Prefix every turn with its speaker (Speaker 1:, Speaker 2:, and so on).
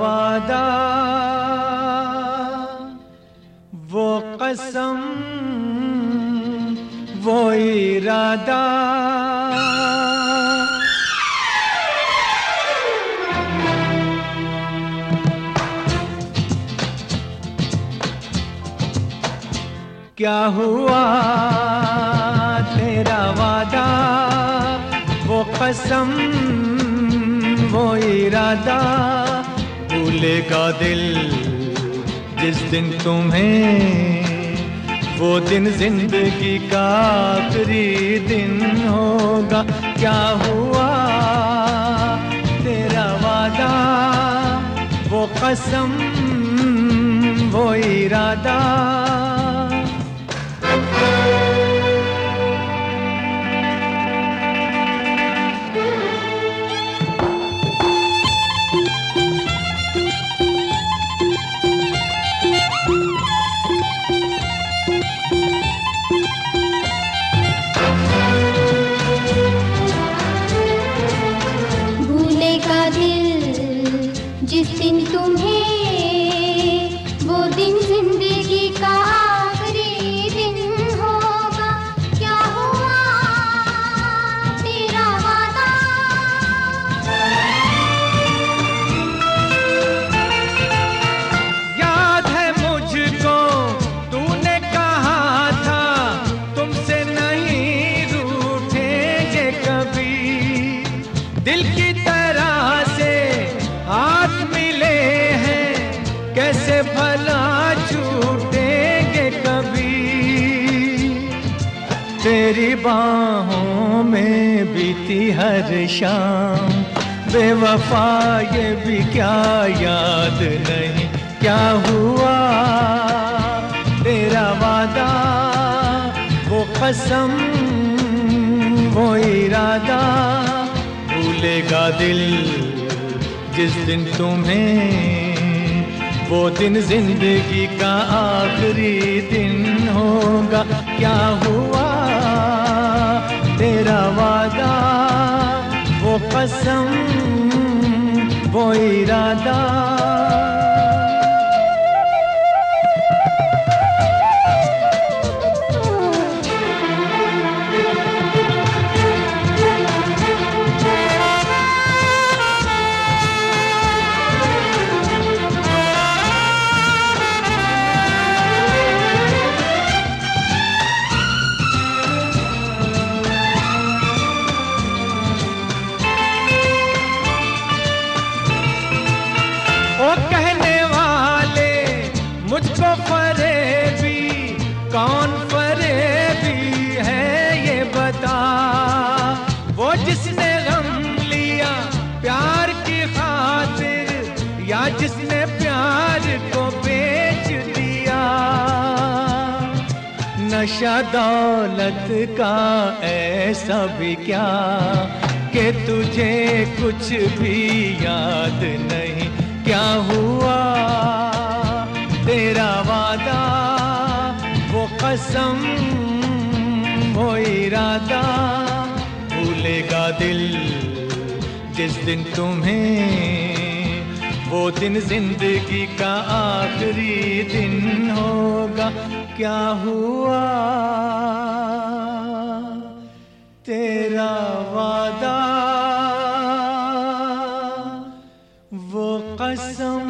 Speaker 1: वादा। वो कसम वो इरादा। क्या हुआ तेरा वादा? वो कसम वो इरादा। भूलेगा दिल जिस दिन तुम्हें, वो दिन ज़िंदगी का आखिरी दिन होगा। क्या हुआ? तेरा वादा, वो कसम, वो इरादा। दिल की तरह से हाथ मिले हैं, कैसे भला छूटेंगे कभी? तेरी बाहों में बीती हर शाम, बेवफा ये भी क्या याद नहीं क्या हुआ? तेरा वादा, वो कसम, वो इरादा भूलेगा दिल जिस दिन तुम्हें, वो दिन ज़िंदगी का आखिरी दिन होगा। क्या हुआ? तेरा वादा, वो कसम, वो इरादा। जिसने गम लिया प्यार की खातिर, या जिसने प्यार को बेच दिया। नशा दौलत का ऐसा भी क्या कि तुझे कुछ भी याद नहीं? क्या हुआ? तेरा वादा, वो कसम, वो इरादा। भूलेगा दिल जिस दिन तुम्हें, वो दिन ज़िंदगी का आखिरी दिन होगा। क्या हुआ? तेरा वादा, वो कसम